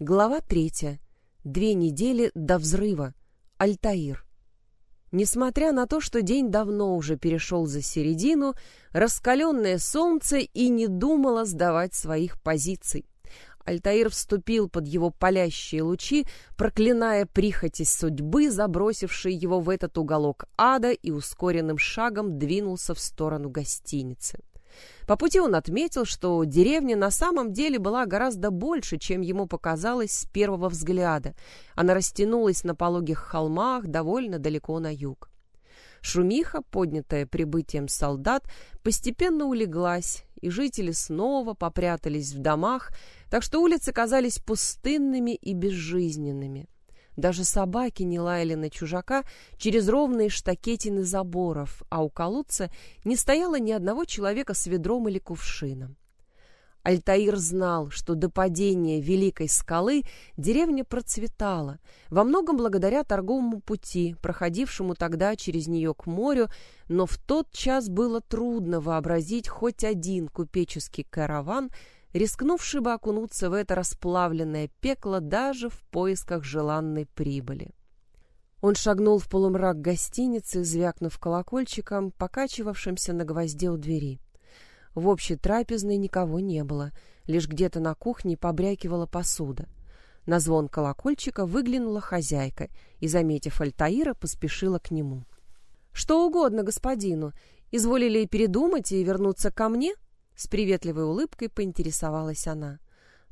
Глава третья. Две недели до взрыва. Альтаир. Несмотря на то, что день давно уже перешел за середину, раскаленное солнце и не думало сдавать своих позиций. Альтаир вступил под его палящие лучи, проклиная прихоти судьбы, забросившей его в этот уголок ада, и ускоренным шагом двинулся в сторону гостиницы. По пути он отметил, что деревня на самом деле была гораздо больше, чем ему показалось с первого взгляда. Она растянулась на пологих холмах довольно далеко на юг. Шумиха, поднятая прибытием солдат, постепенно улеглась, и жители снова попрятались в домах, так что улицы казались пустынными и безжизненными. Даже собаки не лаяли на чужака через ровные штакетины заборов, а у колодца не стояло ни одного человека с ведром или кувшином. Альтаир знал, что до падения Великой скалы деревня процветала, во многом благодаря торговому пути, проходившему тогда через нее к морю, но в тот час было трудно вообразить хоть один купеческий караван – рискнувший бы окунуться в это расплавленное пекло даже в поисках желанной прибыли. Он шагнул в полумрак гостиницы, звякнув колокольчиком, покачивавшимся на гвозде у двери. В общей трапезной никого не было, лишь где-то на кухне побрякивала посуда. На звон колокольчика выглянула хозяйка и, заметив Альтаира, поспешила к нему. — Что угодно господину. Изволили передумать и вернуться ко мне? — с приветливой улыбкой поинтересовалась она.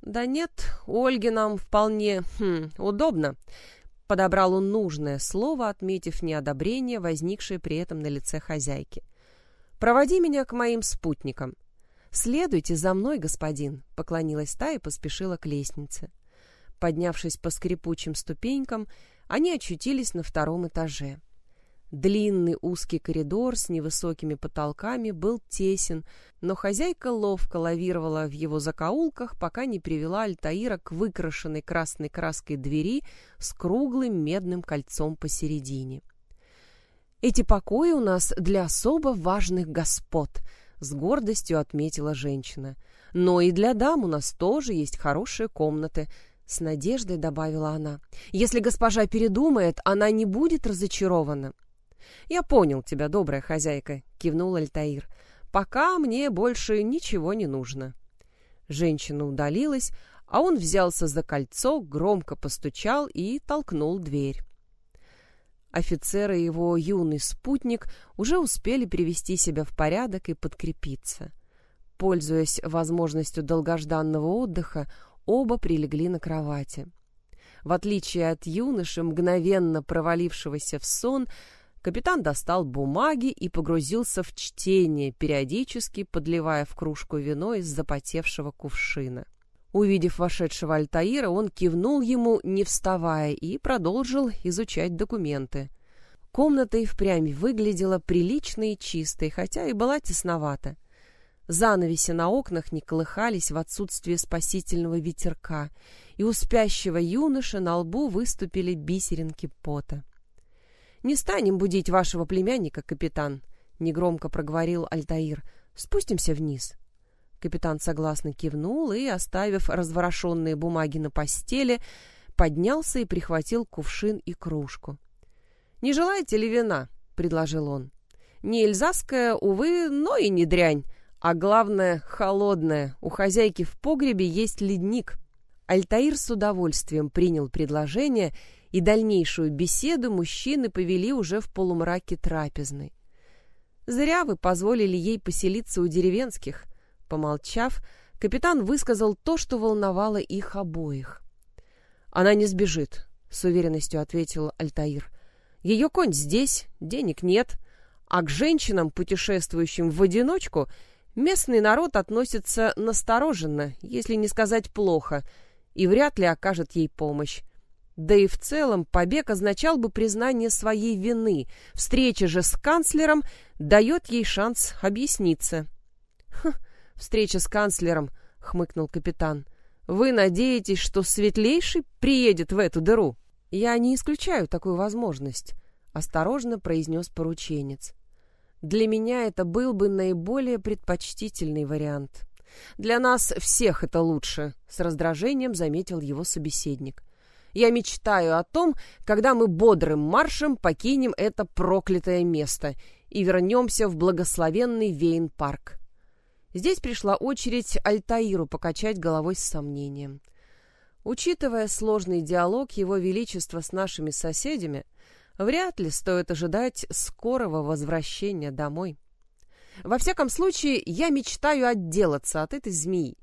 «Да нет, Ольге нам вполне хм, удобно», — подобрал он нужное слово, отметив неодобрение, возникшее при этом на лице хозяйки. «Проводи меня к моим спутникам». «Следуйте за мной, господин», — поклонилась та и поспешила к лестнице. Поднявшись по скрипучим ступенькам, они очутились на втором этаже. Длинный узкий коридор с невысокими потолками был тесен, но хозяйка ловко лавировала в его закоулках, пока не привела Альтаира к выкрашенной красной краской двери с круглым медным кольцом посередине. «Эти покои у нас для особо важных господ», — с гордостью отметила женщина. «Но и для дам у нас тоже есть хорошие комнаты», — с надеждой добавила она. «Если госпожа передумает, она не будет разочарована». «Я понял тебя, добрая хозяйка», — кивнул Альтаир. «Пока мне больше ничего не нужно». Женщина удалилась, а он взялся за кольцо, громко постучал и толкнул дверь. Офицер и его юный спутник уже успели привести себя в порядок и подкрепиться. Пользуясь возможностью долгожданного отдыха, оба прилегли на кровати. В отличие от юноши, мгновенно провалившегося в сон, Капитан достал бумаги и погрузился в чтение, периодически подливая в кружку вино из запотевшего кувшина. Увидев вошедшего Альтаира, он кивнул ему, не вставая, и продолжил изучать документы. Комната и впрямь выглядела приличной и чистой, хотя и была тесновата. Занавеси на окнах не колыхались в отсутствие спасительного ветерка, и у спящего юноши на лбу выступили бисеринки пота. «Не станем будить вашего племянника, капитан», — негромко проговорил Альтаир. «Спустимся вниз». Капитан согласно кивнул и, оставив разворошенные бумаги на постели, поднялся и прихватил кувшин и кружку. «Не желаете ли вина?» — предложил он. «Не эльзасская, увы, но и не дрянь, а главное — холодная. У хозяйки в погребе есть ледник». Альтаир с удовольствием принял предложение и дальнейшую беседу мужчины повели уже в полумраке трапезной. «Зря вы позволили ей поселиться у деревенских», — помолчав, капитан высказал то, что волновало их обоих. «Она не сбежит», — с уверенностью ответил Альтаир. «Ее конь здесь, денег нет, а к женщинам, путешествующим в одиночку, местный народ относится настороженно, если не сказать плохо, и вряд ли окажет ей помощь. Да и в целом побег означал бы признание своей вины. Встреча же с канцлером дает ей шанс объясниться. «Хм, встреча с канцлером», — хмыкнул капитан. «Вы надеетесь, что Светлейший приедет в эту дыру?» «Я не исключаю такую возможность», — осторожно произнес порученец. «Для меня это был бы наиболее предпочтительный вариант. Для нас всех это лучше, с раздражением заметил его собеседник. Я мечтаю о том, когда мы бодрым маршем покинем это проклятое место и вернемся в благословенный Вейн-парк. Здесь пришла очередь Альтаиру покачать головой с сомнением. Учитывая сложный диалог Его Величества с нашими соседями, вряд ли стоит ожидать скорого возвращения домой. Во всяком случае, я мечтаю отделаться от этой змеи.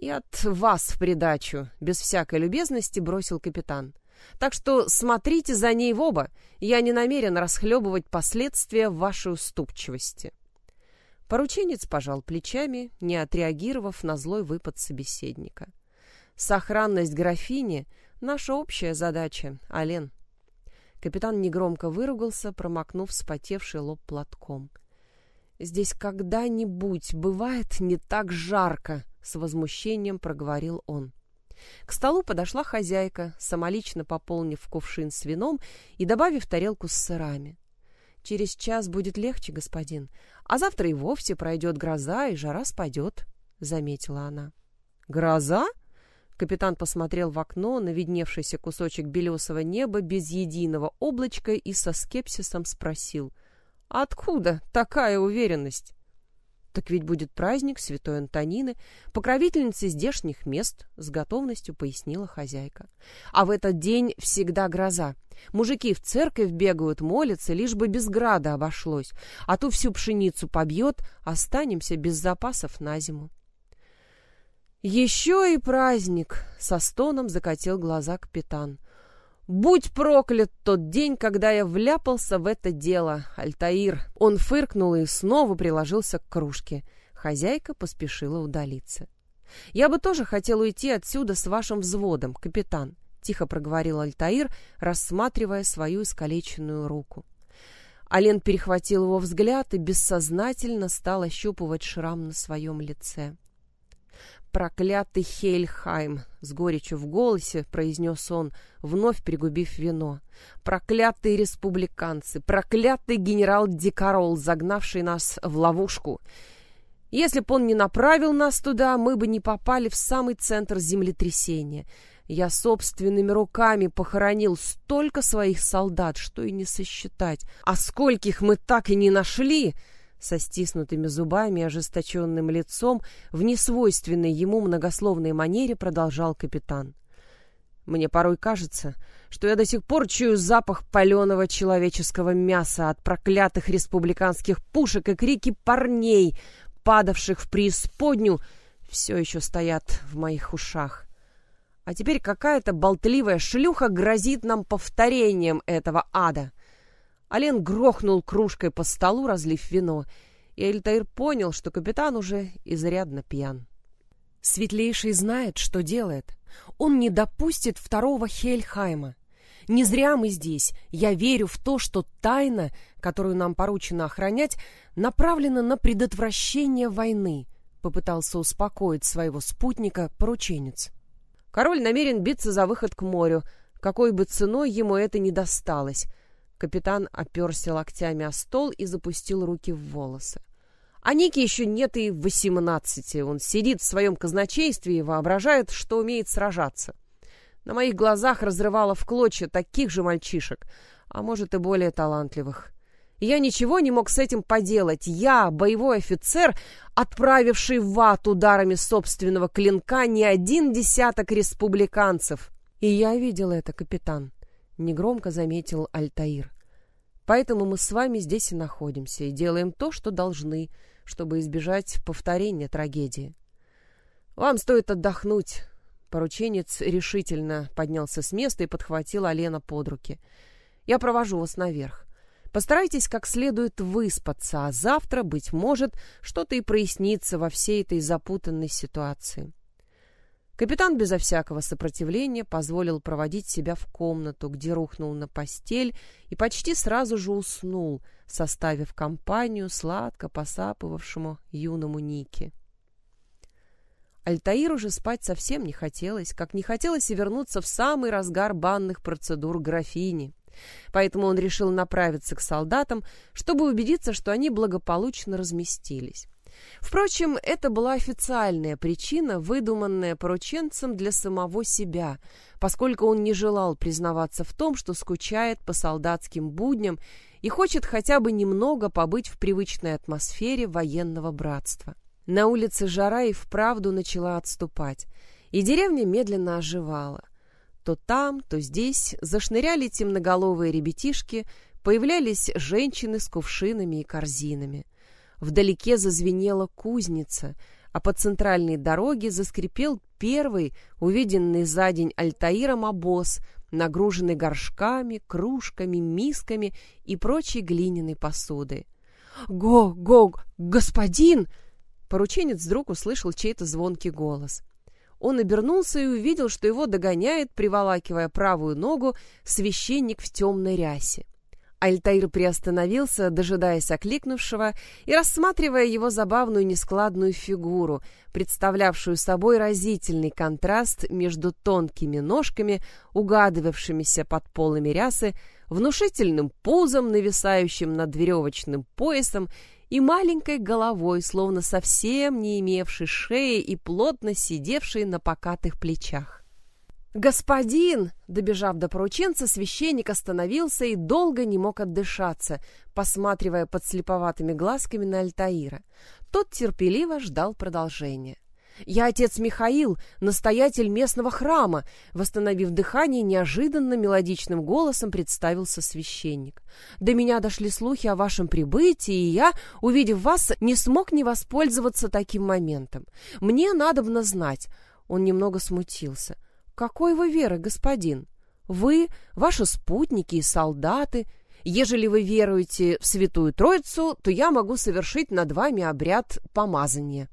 И от вас в придачу, без всякой любезности, бросил капитан. Так что смотрите за ней в оба. Я не намерен расхлебывать последствия вашей уступчивости. Порученец пожал плечами, не отреагировав на злой выпад собеседника. Сохранность графини — наша общая задача, Ален. Капитан негромко выругался, промокнув вспотевший лоб платком. «Здесь когда-нибудь бывает не так жарко!» — с возмущением проговорил он. К столу подошла хозяйка, самолично пополнив кувшин с вином и добавив тарелку с сырами. «Через час будет легче, господин, а завтра и вовсе пройдет гроза, и жара спадет», — заметила она. «Гроза?» Капитан посмотрел в окно на видневшийся кусочек белесого неба без единого облачка и со скепсисом спросил. «Откуда такая уверенность?» «Так ведь будет праздник Святой Антонины, покровительницы здешних мест», — с готовностью пояснила хозяйка. «А в этот день всегда гроза. Мужики в церковь бегают, молятся, лишь бы без града обошлось, а то всю пшеницу побьет, останемся без запасов на зиму». «Еще и праздник!» — со стоном закатил глаза капитан. «Будь проклят тот день, когда я вляпался в это дело, Альтаир!» Он фыркнул и снова приложился к кружке. Хозяйка поспешила удалиться. «Я бы тоже хотел уйти отсюда с вашим взводом, капитан», — тихо проговорил Альтаир, рассматривая свою искалеченную руку. Ален перехватил его взгляд и бессознательно стал ощупывать шрам на своем лице. «Проклятый Хейльхайм!» — с горечью в голосе произнес он, вновь пригубив вино. «Проклятые республиканцы! Проклятый генерал Дикарол, загнавший нас в ловушку! Если б он не направил нас туда, мы бы не попали в самый центр землетрясения. Я собственными руками похоронил столько своих солдат, что и не сосчитать. А скольких мы так и не нашли!» Со стиснутыми зубами и ожесточенным лицом в несвойственной ему многословной манере продолжал капитан. «Мне порой кажется, что я до сих пор чую запах паленого человеческого мяса от проклятых республиканских пушек и крики парней, падавших в преисподню, все еще стоят в моих ушах. А теперь какая-то болтливая шлюха грозит нам повторением этого ада». Ален грохнул кружкой по столу, разлив вино, и Эльтаир понял, что капитан уже изрядно пьян. Светлейший знает, что делает. Он не допустит второго Хельхайма. Не зря мы здесь. Я верю в то, что тайна, которую нам поручено охранять, направлена на предотвращение войны, попытался успокоить своего спутника порученец. Король намерен биться за выход к морю, какой бы ценой ему это ни досталось, Капитан оперся локтями о стол и запустил руки в волосы. А Ники еще нет и восемнадцати. Он сидит в своем казначействе и воображает, что умеет сражаться. На моих глазах разрывало в клочья таких же мальчишек, а может и более талантливых. я ничего не мог с этим поделать. Я, боевой офицер, отправивший в ад ударами собственного клинка не один десяток республиканцев. И я видел это, капитан негромко заметил Альтаир. Поэтому мы с вами здесь и находимся и делаем то, что должны, чтобы избежать повторения трагедии. Вам стоит отдохнуть. Порученец решительно поднялся с места и подхватил Алена под руки. Я провожу вас наверх. Постарайтесь как следует выспаться, а завтра, быть может, что-то и прояснится во всей этой запутанной ситуации. Капитан безо всякого сопротивления позволил проводить себя в комнату, где рухнул на постель и почти сразу же уснул, составив компанию сладко посапывавшему юному Нике. Альтаиру же спать совсем не хотелось, как не хотелось и вернуться в самый разгар банных процедур графини. Поэтому он решил направиться к солдатам, чтобы убедиться, что они благополучно разместились. Впрочем, это была официальная причина, выдуманная порученцем для самого себя, поскольку он не желал признаваться в том, что скучает по солдатским будням и хочет хотя бы немного побыть в привычной атмосфере военного братства. На улице жара и вправду начала отступать, и деревня медленно оживала. То там, то здесь зашныряли темноголовые ребятишки, появлялись женщины с кувшинами и корзинами. Вдалеке зазвенела кузница, а по центральной дороге заскрипел первый, увиденный за день Альтаиром обоз, нагруженный горшками, кружками, мисками и прочей глиняной посудой. «Го, го, господин!» Порученец вдруг услышал чей-то звонкий голос. Он обернулся и увидел, что его догоняет, приволакивая правую ногу, священник в темной рясе. Альтаир приостановился, дожидаясь окликнувшего и рассматривая его забавную нескладную фигуру, представлявшую собой разительный контраст между тонкими ножками, угадывавшимися под полами рясы, внушительным пузом, нависающим над веревочным поясом, и маленькой головой, словно совсем не имевшей шеи и плотно сидевшей на покатых плечах. «Господин!» Добежав до порученца, священник остановился и долго не мог отдышаться, посматривая под слеповатыми глазками на Альтаира. Тот терпеливо ждал продолжения. «Я отец Михаил, настоятель местного храма», восстановив дыхание, неожиданно мелодичным голосом представился священник. «До меня дошли слухи о вашем прибытии, и я, увидев вас, не смог не воспользоваться таким моментом. Мне надобно знать». Он немного смутился – какой вы веры, господин? Вы, ваши спутники и солдаты. Ежели вы веруете в Святую Троицу, то я могу совершить над вами обряд помазания.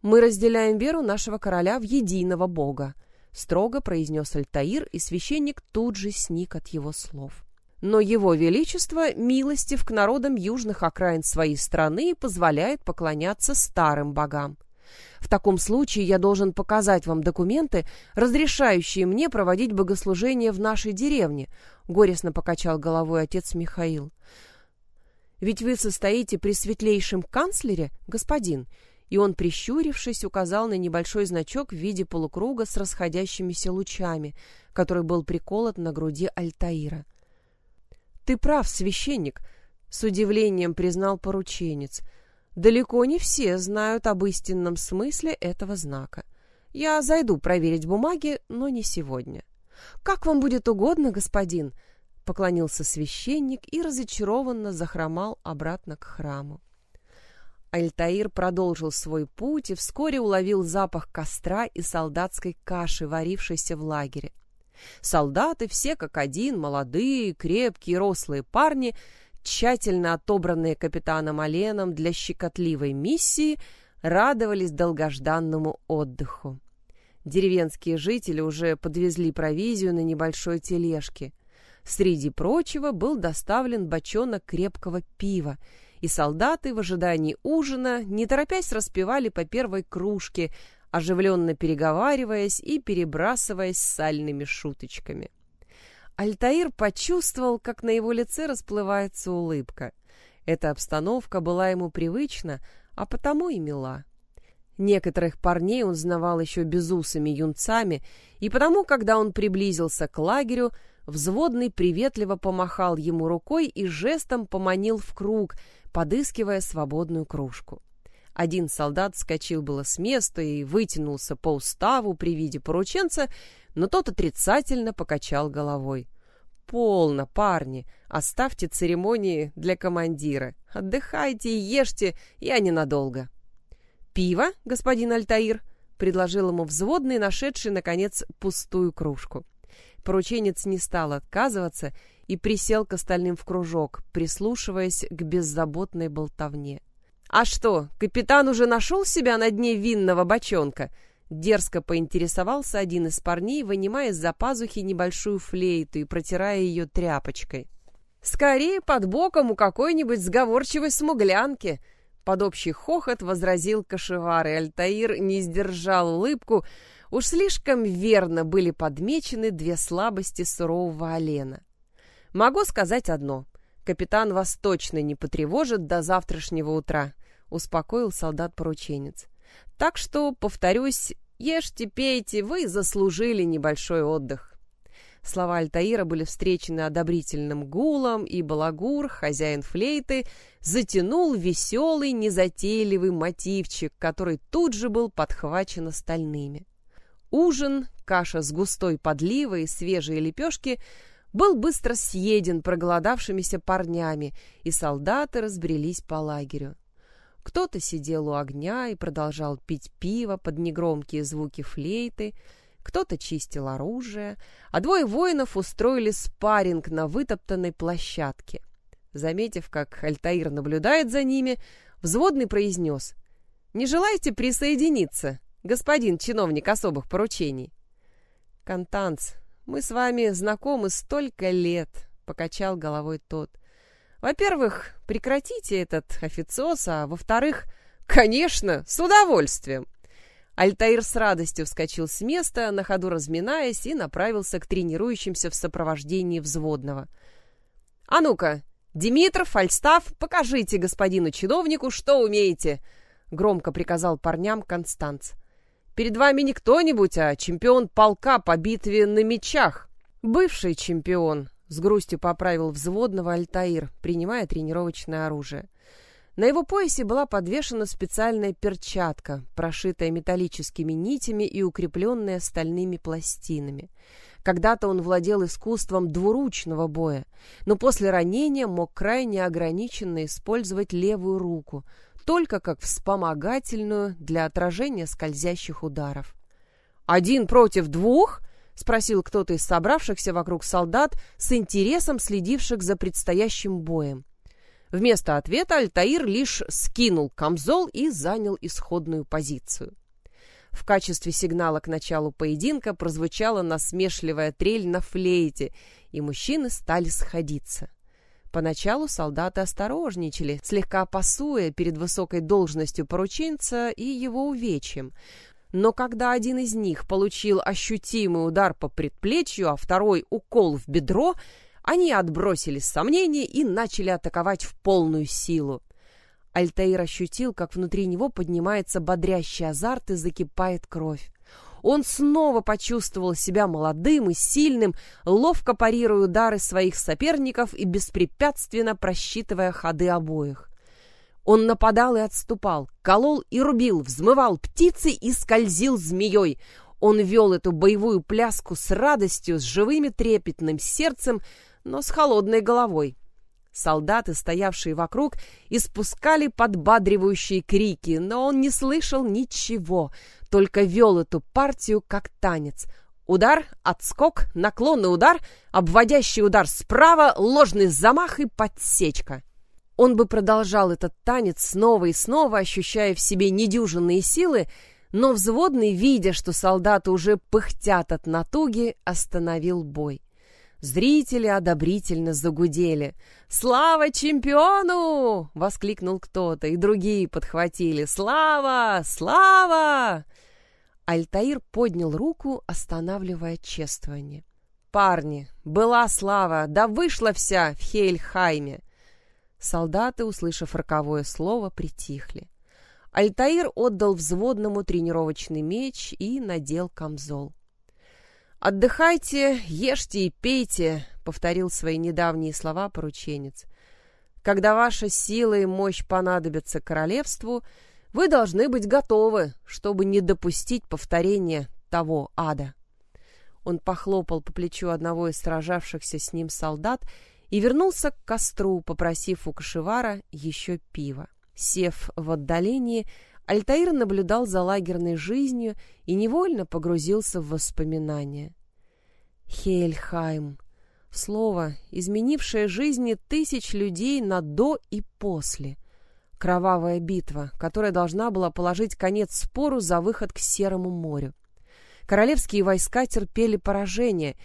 Мы разделяем веру нашего короля в единого Бога, строго произнес Альтаир, и священник тут же сник от его слов. Но его величество милостив к народам южных окраин своей страны и позволяет поклоняться старым богам. В таком случае я должен показать вам документы, разрешающие мне проводить богослужение в нашей деревне, горестно покачал головой отец Михаил. Ведь вы состоите при светлейшем канцлере, господин, и он, прищурившись, указал на небольшой значок в виде полукруга с расходящимися лучами, который был приколот на груди Альтаира. Ты прав, священник, с удивлением признал порученец. Далеко не все знают об истинном смысле этого знака. Я зайду проверить бумаги, но не сегодня. Как вам будет угодно, господин, поклонился священник и разочарованно захромал обратно к храму. Альтаир продолжил свой путь и вскоре уловил запах костра и солдатской каши, варившейся в лагере. Солдаты все как один, молодые, крепкие, рослые парни, тщательно отобранные капитаном Оленом для щекотливой миссии, радовались долгожданному отдыху. Деревенские жители уже подвезли провизию на небольшой тележке. Среди прочего был доставлен бочонок крепкого пива, и солдаты в ожидании ужина, не торопясь, распивали по первой кружке, оживленно переговариваясь и перебрасываясь сальными шуточками. Альтаир почувствовал, как на его лице расплывается улыбка. Эта обстановка была ему привычна, а потому и мила. Некоторых парней он знавал еще безусыми юнцами, и потому, когда он приблизился к лагерю, взводный приветливо помахал ему рукой и жестом поманил в круг, подыскивая свободную кружку. Один солдат вскочил было с места и вытянулся по уставу при виде порученца, но тот отрицательно покачал головой. «Полно, парни, оставьте церемонии для командира. Отдыхайте и ешьте, я ненадолго». «Пиво, господин Альтаир?» — предложил ему взводный, нашедший, наконец, пустую кружку. Порученец не стал отказываться и присел к остальным в кружок, прислушиваясь к беззаботной болтовне. «А что, капитан уже нашел себя на дне винного бочонка?» Дерзко поинтересовался один из парней, вынимая из-за пазухи небольшую флейту и протирая ее тряпочкой. «Скорее под боком у какой-нибудь сговорчивой смуглянки!» Под общий хохот возразил Кашевар, и Альтаир не сдержал улыбку. Уж слишком верно были подмечены две слабости сурового Олена. «Могу сказать одно. Капитан вас точно не потревожит до завтрашнего утра», — успокоил солдат-порученец. «Так что, повторюсь, ешьте, пейте, вы заслужили небольшой отдых». Слова Альтаира были встречены одобрительным гулом, и Балагур, хозяин флейты, затянул веселый, незатейливый мотивчик, который тут же был подхвачен остальными. Ужин, каша с густой подливой и свежие лепешки был быстро съеден проголодавшимися парнями, и солдаты разбрелись по лагерю. Кто-то сидел у огня и продолжал пить пиво под негромкие звуки флейты, кто-то чистил оружие, а двое воинов устроили спарринг на вытоптанной площадке. Заметив, как Альтаир наблюдает за ними, взводный произнес «Не желаете присоединиться, господин чиновник особых поручений?» «Контанц, мы с вами знакомы столько лет», — покачал головой тот. «Во-первых, прекратите этот официоз, а во-вторых, конечно, с удовольствием. Альтаир с радостью вскочил с места, на ходу разминаясь, и направился к тренирующимся в сопровождении взводного. «А ну-ка, Димитров, Фальстав, покажите господину чиновнику, что умеете!» — громко приказал парням Констанц. «Перед вами не кто-нибудь, а чемпион полка по битве на мечах. Бывший чемпион», — с грустью поправил взводного Альтаир, принимая тренировочное оружие. На его поясе была подвешена специальная перчатка, прошитая металлическими нитями и укрепленная стальными пластинами. Когда-то он владел искусством двуручного боя, но после ранения мог крайне ограниченно использовать левую руку, только как вспомогательную для отражения скользящих ударов. «Один против двух?» — спросил кто-то из собравшихся вокруг солдат с интересом следивших за предстоящим боем. Вместо ответа Альтаир лишь скинул камзол и занял исходную позицию. В качестве сигнала к началу поединка прозвучала насмешливая трель на флейте, и мужчины стали сходиться. Поначалу солдаты осторожничали, слегка пасуя перед высокой должностью порученца и его увечьем. Но когда один из них получил ощутимый удар по предплечью, а второй — укол в бедро — они отбросили сомнения и начали атаковать в полную силу. Альтаир ощутил, как внутри него поднимается бодрящий азарт и закипает кровь. Он снова почувствовал себя молодым и сильным, ловко парируя удары своих соперников и беспрепятственно просчитывая ходы обоих. Он нападал и отступал, колол и рубил, взмывал птицей и скользил змеей. Он вел эту боевую пляску с радостью, с живым и трепетным сердцем, но с холодной головой. Солдаты, стоявшие вокруг, испускали подбадривающие крики, но он не слышал ничего, только вел эту партию как танец. Удар, отскок, наклонный удар, обводящий удар справа, ложный замах и подсечка. Он бы продолжал этот танец снова и снова, ощущая в себе недюжинные силы, но взводный, видя, что солдаты уже пыхтят от натуги, остановил бой. Зрители одобрительно загудели. «Слава чемпиону!» — воскликнул кто-то, и другие подхватили. «Слава! Слава!» Альтаир поднял руку, останавливая чествование. «Парни, была слава, да вышла вся в Хейльхайме!» Солдаты, услышав роковое слово, притихли. Альтаир отдал взводному тренировочный меч и надел камзол. «Отдыхайте, ешьте и пейте», — повторил свои недавние слова порученец. «Когда ваша сила и мощь понадобятся королевству, вы должны быть готовы, чтобы не допустить повторения того ада». Он похлопал по плечу одного из сражавшихся с ним солдат и вернулся к костру, попросив у кошевара еще пива. Сев в отдалении, Альтаир наблюдал за лагерной жизнью и невольно погрузился в воспоминания. Хельхайм. Слово, изменившее жизни тысяч людей на до и после. Кровавая битва, которая должна была положить конец спору за выход к Серому морю. Королевские войска терпели поражение,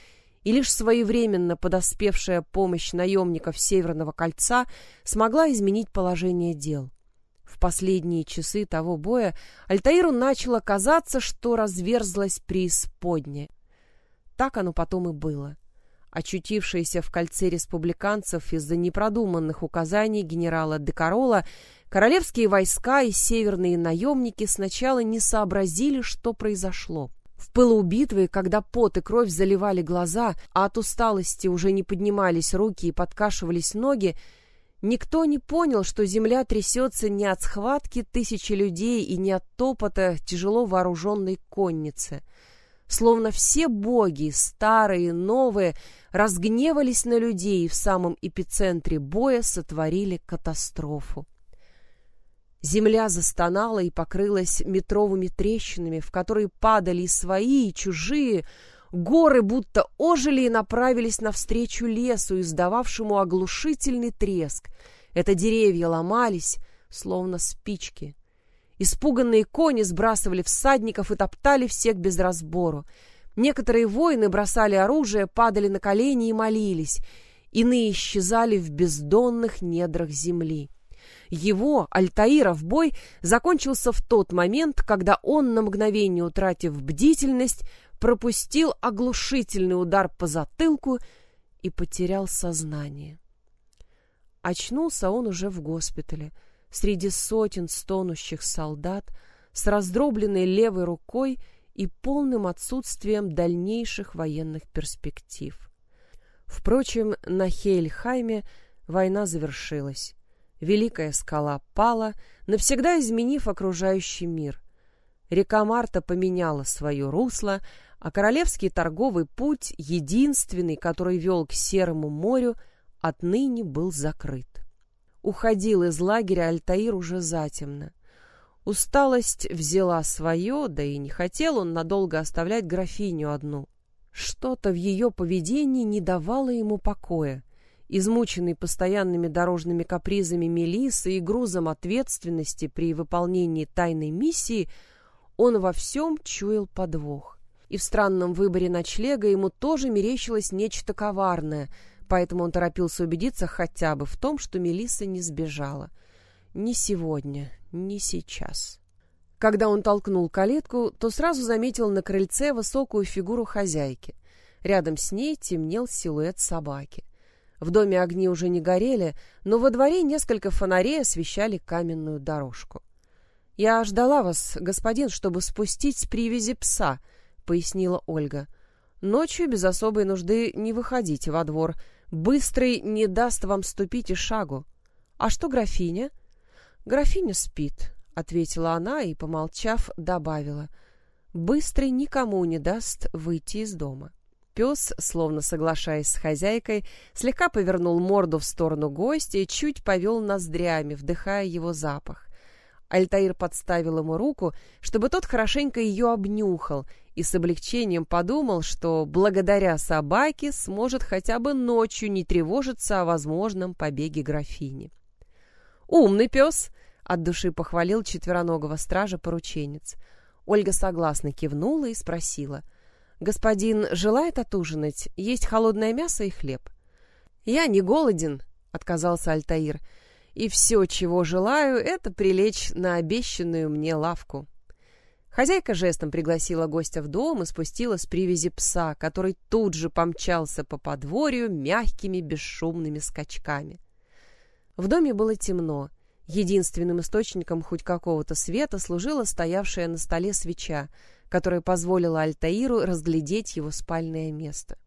и лишь своевременно подоспевшая помощь наемников Северного кольца смогла изменить положение дел. В последние часы того боя Альтаиру начало казаться, что разверзлась преисподняя. Так оно потом и было. Очутившиеся в кольце республиканцев из-за непродуманных указаний генерала Декарола, Королевские войска и северные наемники сначала не сообразили, что произошло. В пылу битвы, когда пот и кровь заливали глаза, а от усталости уже не поднимались руки и подкашивались ноги, никто не понял, что земля трясется не от схватки тысячи людей и не от топота тяжело вооруженной конницы. Словно все боги, старые и новые, разгневались на людей и в самом эпицентре боя сотворили катастрофу. Земля застонала и покрылась метровыми трещинами, в которые падали и свои, и чужие. Горы будто ожили и направились навстречу лесу, издававшему оглушительный треск. Это деревья ломались, словно спички. Испуганные кони сбрасывали всадников и топтали всех без разбору. Некоторые воины бросали оружие, падали на колени и молились. Иные исчезали в бездонных недрах земли. Его, Альтаира, в бой закончился в тот момент, когда он, на мгновение утратив бдительность, пропустил оглушительный удар по затылку и потерял сознание. Очнулся он уже в госпитале, среди сотен стонущих солдат, с раздробленной левой рукой и полным отсутствием дальнейших военных перспектив. Впрочем, на Хейльхайме война завершилась. Великая скала пала, навсегда изменив окружающий мир. Река Марта поменяла свое русло, а королевский торговый путь, единственный, который вел к Серому морю, отныне был закрыт. Уходил из лагеря Альтаир уже затемно. Усталость взяла свое, да и не хотел он надолго оставлять графиню одну. Что-то в ее поведении не давало ему покоя. Измученный постоянными дорожными капризами Мелисы и грузом ответственности при выполнении тайной миссии, он во всем чуял подвох. И в странном выборе ночлега ему тоже мерещилось нечто коварное, поэтому он торопился убедиться хотя бы в том, что Мелиса не сбежала. Не сегодня, не сейчас. Когда он толкнул калитку, то сразу заметил на крыльце высокую фигуру хозяйки. Рядом с ней темнел силуэт собаки. В доме огни уже не горели, но во дворе несколько фонарей освещали каменную дорожку. «Я ждала вас, господин, чтобы спустить с привязи пса», — пояснила Ольга. «Ночью без особой нужды не выходите во двор. Быстрый не даст вам ступить и шагу. А что графиня?» «Графиня спит», — ответила она и, помолчав, добавила. «Быстрый никому не даст выйти из дома». Пес, словно соглашаясь с хозяйкой, слегка повернул морду в сторону гостя и чуть повел ноздрями, вдыхая его запах. Альтаир подставил ему руку, чтобы тот хорошенько ее обнюхал, и с облегчением подумал, что благодаря собаке сможет хотя бы ночью не тревожиться о возможном побеге графини. «Умный пес!» — от души похвалил четвероногого стража порученец. Ольга согласно кивнула и спросила — Господин желает отужинать, есть холодное мясо и хлеб. Я не голоден, отказался Альтаир. И все, чего желаю, это прилечь на обещанную мне лавку. Хозяйка жестом пригласила гостя в дом и спустила с привязи пса, который тут же помчался по подворью мягкими бесшумными скачками. В доме было темно. Единственным источником хоть какого-то света служила стоявшая на столе свеча, которая позволила Альтаиру разглядеть его спальное место.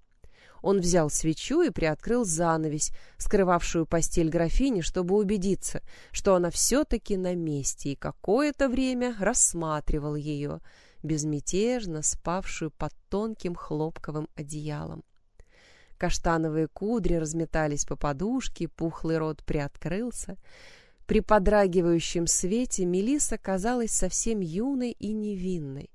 Он взял свечу и приоткрыл занавесь, скрывавшую постель графини, чтобы убедиться, что она все-таки на месте, и какое-то время рассматривал ее, безмятежно спавшую под тонким хлопковым одеялом. Каштановые кудри разметались по подушке, пухлый рот приоткрылся. При подрагивающем свете Мелиса казалась совсем юной и невинной.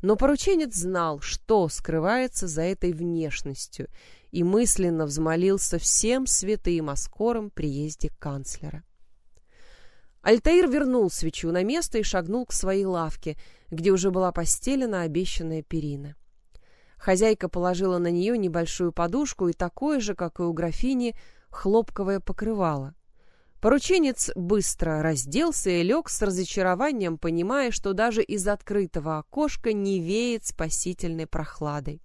Но порученец знал, что скрывается за этой внешностью, и мысленно взмолился всем святым о скором приезде канцлера. Альтаир вернул свечу на место и шагнул к своей лавке, где уже была постелена обещанная перина. Хозяйка положила на нее небольшую подушку и такое же, как и у графини, хлопковое покрывало. Порученец быстро разделся и лег с разочарованием, понимая, что даже из открытого окошка не веет спасительной прохладой.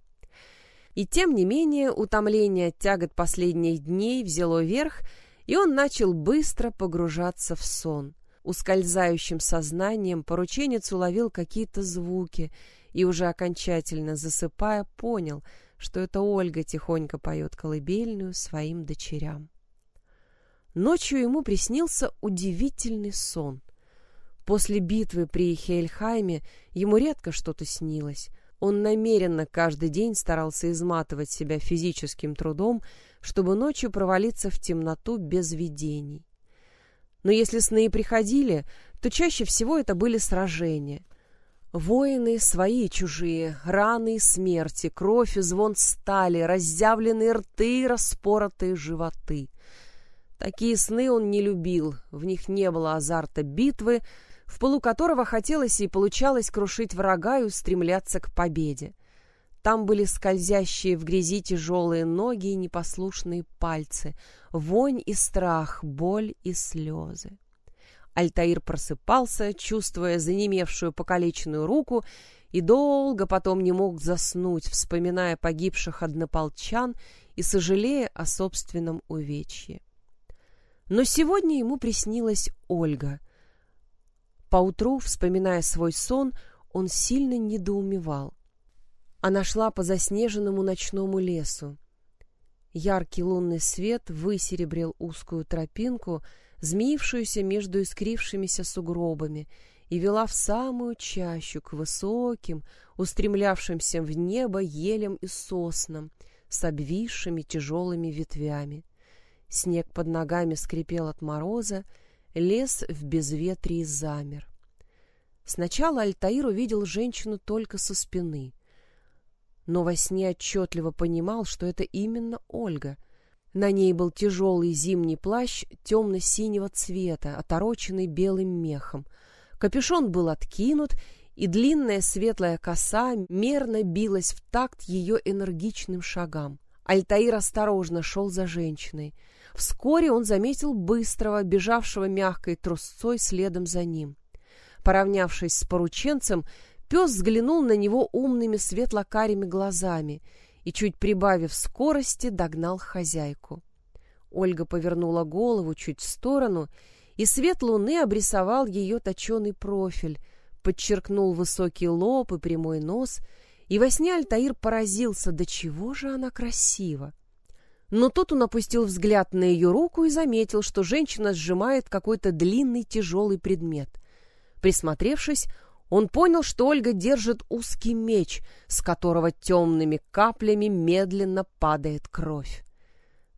И тем не менее утомление от тягот последних дней взяло верх, и он начал быстро погружаться в сон. ускользающим сознанием порученец уловил какие-то звуки и уже окончательно засыпая понял, что это Ольга тихонько поет колыбельную своим дочерям. Ночью ему приснился удивительный сон. После битвы при Хейльхайме ему редко что-то снилось. Он намеренно каждый день старался изматывать себя физическим трудом, чтобы ночью провалиться в темноту без видений. Но если сны и приходили, то чаще всего это были сражения. Воины свои и чужие, раны и смерти, кровь и звон стали, разъявленные рты распоротые животы. Такие сны он не любил, в них не было азарта битвы, в полу которого хотелось и получалось крушить врага и устремляться к победе. Там были скользящие в грязи тяжелые ноги и непослушные пальцы, вонь и страх, боль и слезы. Альтаир просыпался, чувствуя занемевшую покалеченную руку, и долго потом не мог заснуть, вспоминая погибших однополчан и сожалея о собственном увечье. Но сегодня ему приснилась Ольга. Поутру, вспоминая свой сон, он сильно недоумевал. Она шла по заснеженному ночному лесу. Яркий лунный свет высеребрил узкую тропинку, змеившуюся между искрившимися сугробами, и вела в самую чащу к высоким, устремлявшимся в небо елям и соснам с обвисшими тяжелыми ветвями. Снег под ногами скрипел от мороза, лес в безветрии замер. Сначала Альтаир увидел женщину только со спины — но во сне отчетливо понимал, что это именно Ольга. На ней был тяжелый зимний плащ темно-синего цвета, отороченный белым мехом. Капюшон был откинут, и длинная светлая коса мерно билась в такт ее энергичным шагам. Альтаир осторожно шел за женщиной. Вскоре он заметил быстрого, бежавшего мягкой трусцой следом за ним. Поравнявшись с порученцем, Пес взглянул на него умными светло-карими глазами и, чуть прибавив скорости, догнал хозяйку. Ольга повернула голову чуть в сторону, и свет луны обрисовал ее точеный профиль, подчеркнул высокий лоб и прямой нос, и во сне Альтаир поразился, до чего же она красива. Но тут он опустил взгляд на ее руку и заметил, что женщина сжимает какой-то длинный тяжелый предмет. Присмотревшись, он понял, что Ольга держит узкий меч, с которого темными каплями медленно падает кровь.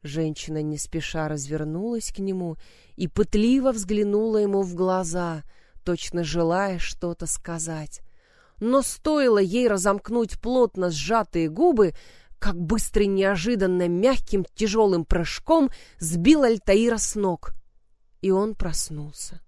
Женщина не спеша развернулась к нему и пытливо взглянула ему в глаза, точно желая что-то сказать. Но стоило ей разомкнуть плотно сжатые губы, как быстрый, неожиданно мягким, тяжелым прыжком сбил Альтаира с ног. И он проснулся.